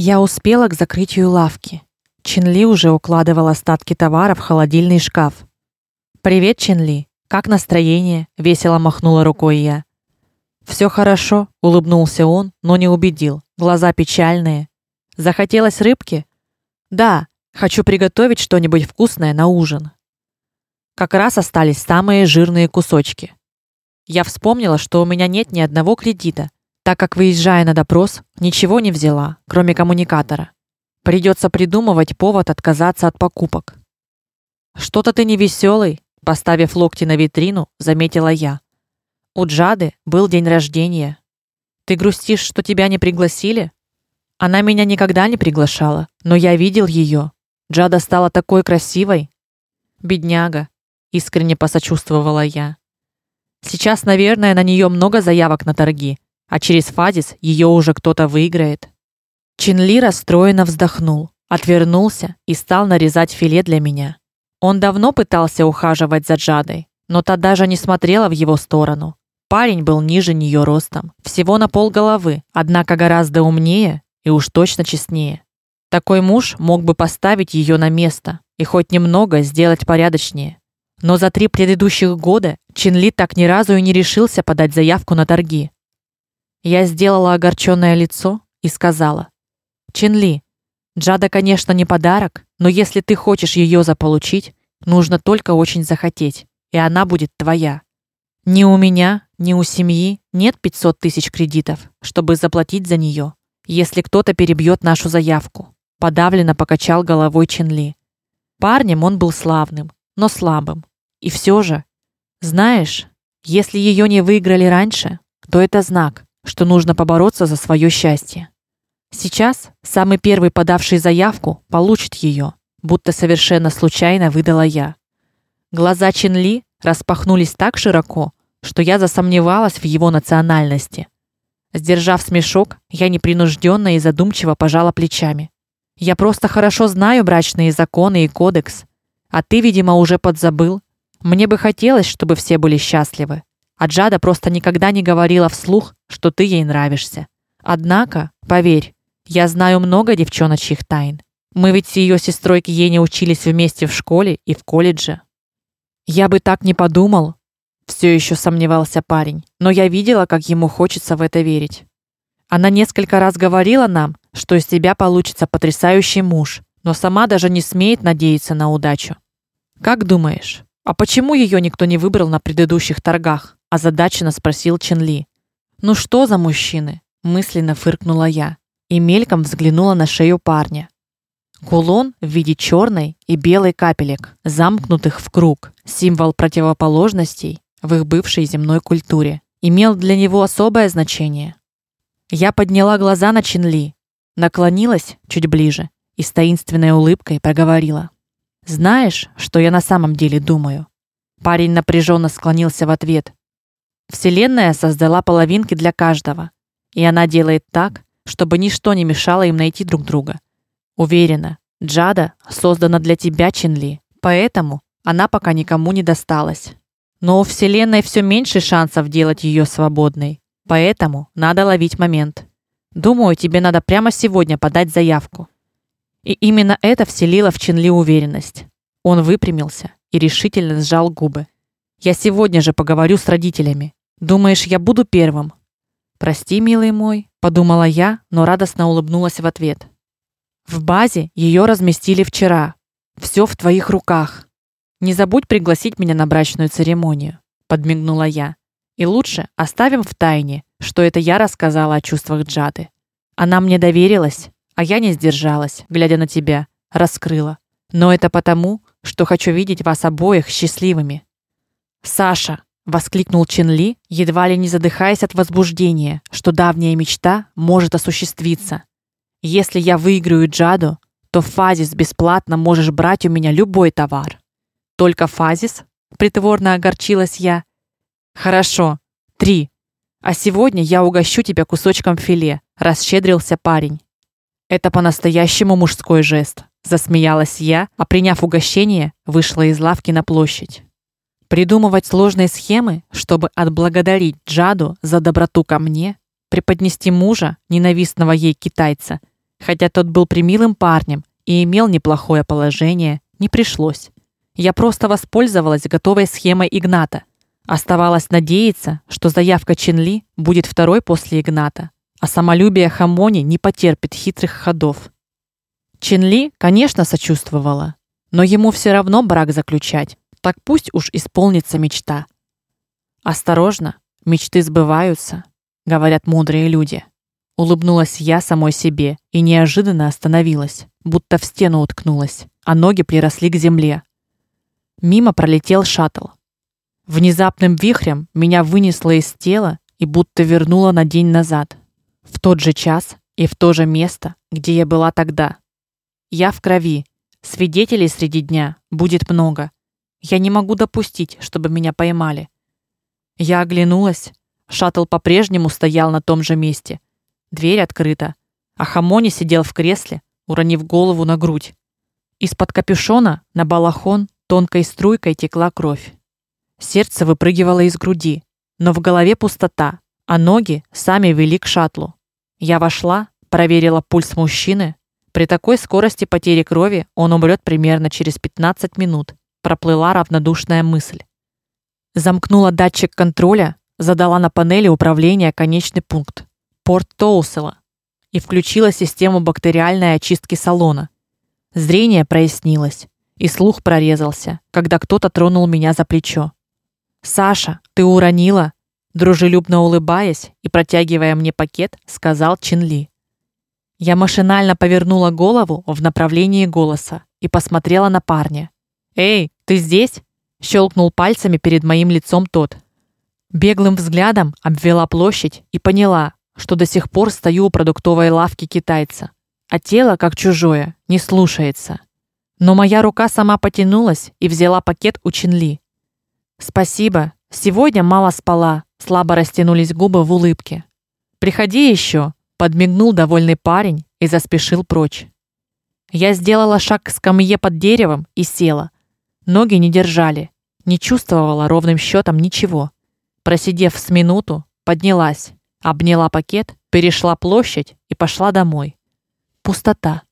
Я успела к закрытию лавки. Чинли уже укладывал остатки товара в холодильный шкаф. Привет, Чинли. Как настроение? весело махнула рукой я. Все хорошо, улыбнулся он, но не убедил. Глаза печальные. Захотелось рыбки? Да, хочу приготовить что-нибудь вкусное на ужин. Как раз остались самые жирные кусочки. Я вспомнила, что у меня нет ни одного кредита, так как выезжая на допрос, ничего не взяла, кроме коммуникатора. Придется придумывать повод отказаться от покупок. Что-то ты не веселый, поставив локти на витрину, заметила я. У Джады был день рождения. Ты грустишь, что тебя не пригласили? Она меня никогда не приглашала, но я видел ее. Джада стала такой красивой. Бедняга, искренне посочувствовала я. Сейчас, наверное, на нее много заявок на торги, а через Фазис ее уже кто-то выиграет. Чинли расстроенно вздохнул, отвернулся и стал нарезать филе для меня. Он давно пытался ухаживать за Джадой, но та даже не смотрела в его сторону. Парень был ниже нее ростом, всего на пол головы, однако гораздо умнее и уж точно честнее. Такой муж мог бы поставить ее на место и хоть немного сделать порядочнее. Но за три предыдущих года Чинли так ни разу и не решился подать заявку на торги. Я сделала огорченное лицо и сказала: "Чинли, Джада, конечно, не подарок, но если ты хочешь ее заполучить, нужно только очень захотеть, и она будет твоя. Ни у меня, ни у семьи нет 500 тысяч кредитов, чтобы заплатить за нее, если кто-то перебьет нашу заявку. Подавленно покачал головой Чинли. Парнем он был славным, но слабым. И все же, знаешь, если ее не выиграли раньше, то это знак, что нужно побороться за свое счастье. Сейчас самый первый подавший заявку получит ее, будто совершенно случайно выдала я. Глаза Чинли распахнулись так широко, что я засомневалась в его национальности. Сдержав смешок, я непринужденно и задумчиво пожала плечами. Я просто хорошо знаю брачные законы и кодекс, а ты, видимо, уже подзабыл. Мне бы хотелось, чтобы все были счастливы. А Джада просто никогда не говорила вслух, что ты ей нравишься. Однако, поверь, я знаю много девчоночьих тайн. Мы ведь с ее сестрой Киене учились вместе в школе и в колледже. Я бы так не подумал, все еще сомневался парень, но я видела, как ему хочется в это верить. Она несколько раз говорила нам, что из тебя получится потрясающий муж, но сама даже не смеет надеяться на удачу. Как думаешь, а почему ее никто не выбрал на предыдущих торгах? Озадаченно спросил Ченли. Ну что за мужчины? мысленно фыркнула я и мельком взглянула на шею парня. Кулон в виде черной и белой капелек, замкнутых в круг, символ противоположностей, в их бывшей земной культуре, имел для него особое значение. Я подняла глаза на Чинли, наклонилась чуть ближе и с таинственной улыбкой проговорила: "Знаешь, что я на самом деле думаю?" Парень напряженно склонился в ответ. Вселенная создала половинки для каждого, и она делает так, чтобы ничто не мешало им найти друг друга. Уверена, Джада создана для тебя, Чинли, поэтому она пока никому не досталась. Но у вселенной все меньше шансов делать ее свободной. Поэтому надо ловить момент. Думаю, тебе надо прямо сегодня подать заявку. И именно это вселило в Чинли уверенность. Он выпрямился и решительно сжал губы. Я сегодня же поговорю с родителями. Думаешь, я буду первым? Прости, милый мой, подумала я, но радостно улыбнулась в ответ. В базе ее разместили вчера. Все в твоих руках. Не забудь пригласить меня на брачную церемонию, подмигнула я. И лучше оставим в тайне, что это я рассказала о чувствах Джады. Она мне доверилась, а я не сдержалась, глядя на тебя, раскрыла. Но это потому, что хочу видеть вас обоих счастливыми. Саша, воскликнул Чинли, едва ли не задыхаясь от возбуждения, что давняя мечта может осуществиться. Если я выиграю Джаду, то Фазис бесплатно можешь брать у меня любой товар. Только фазис? Притворно огорчилась я. Хорошо. Три. А сегодня я угощу тебя кусочком филе, расщедрился парень. Это по-настоящему мужской жест, засмеялась я, а приняв угощение, вышла из лавки на площадь. Придумывать сложные схемы, чтобы отблагодарить Джаду за доброту ко мне, преподнести мужа, ненавистного ей китайца, Хотя тот был примилым парнем и имел неплохое положение, не пришлось. Я просто воспользовалась готовой схемой Игната. Оставалось надеяться, что заявка Чинли будет второй после Игната, а самолюбие Хамони не потерпит хитрых ходов. Чинли, конечно, сочувствовала, но ему все равно брак заключать. Так пусть уж исполнится мечта. Осторожно, мечты сбываются, говорят мудрые люди. Улыбнулась я самой себе и неожиданно остановилась, будто в стену уткнулась, а ноги приросли к земле. Мимо пролетел шаттл. Внезапным вихрем меня вынесло из тела и будто вернуло на день назад, в тот же час и в то же место, где я была тогда. Я в крови. Свидетелей среди дня будет много. Я не могу допустить, чтобы меня поймали. Я оглянулась. Шаттл по-прежнему стоял на том же месте. Дверь открыта, а Хамони сидел в кресле, уронив голову на грудь. Из-под капюшона на балахон тонкой струйкой текла кровь. Сердце выпрыгивало из груди, но в голове пустота, а ноги сами вели к шаттлу. Я вошла, проверила пульс мужчины. При такой скорости потери крови он умрет примерно через 15 минут. Проплыла равнодушная мысль. Замкнула датчик контроля, задала на панели управления конечный пункт порт Тоусела и включила систему бактериальной очистки салона. Зрение прояснилось, и слух прорезался, когда кто-то тронул меня за плечо. Саша, ты уронила? дружелюбно улыбаясь и протягивая мне пакет, сказал Чинли. Я машинально повернула голову в направлении голоса и посмотрела на парня. "Эй, ты здесь?" щелкнул пальцами перед моим лицом тот. Беглым взглядом обвела площадь и поняла, что до сих пор стою у продуктовой лавки китайца, а тело, как чужое, не слушается. Но моя рука сама потянулась и взяла пакет у Чинли. Спасибо. Сегодня мало спала, слабо растянулись губы в улыбке. Приходи еще, подмигнул довольный парень и заспешил прочь. Я сделала шаг к скамье под деревом и села. Ноги не держали, не чувствовала ровным счетом ничего. Просидев с минуту, поднялась обняла пакет, перешла площадь и пошла домой. Пустота.